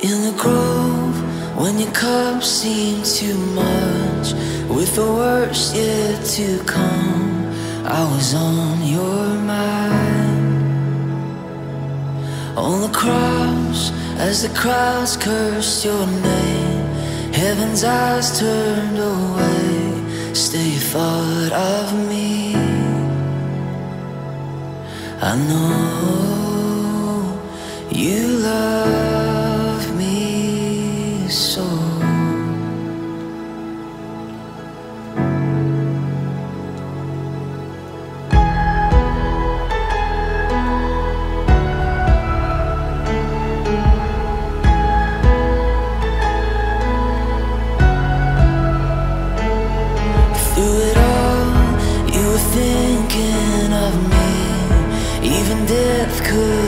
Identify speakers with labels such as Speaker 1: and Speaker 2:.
Speaker 1: In the grove, when your cup seemed too much, with the worst yet to come, I was on your mind. On the cross, as the crowds cursed your name, heaven's eyes turned away. Still, you thought of me. I know you love Even death couldn't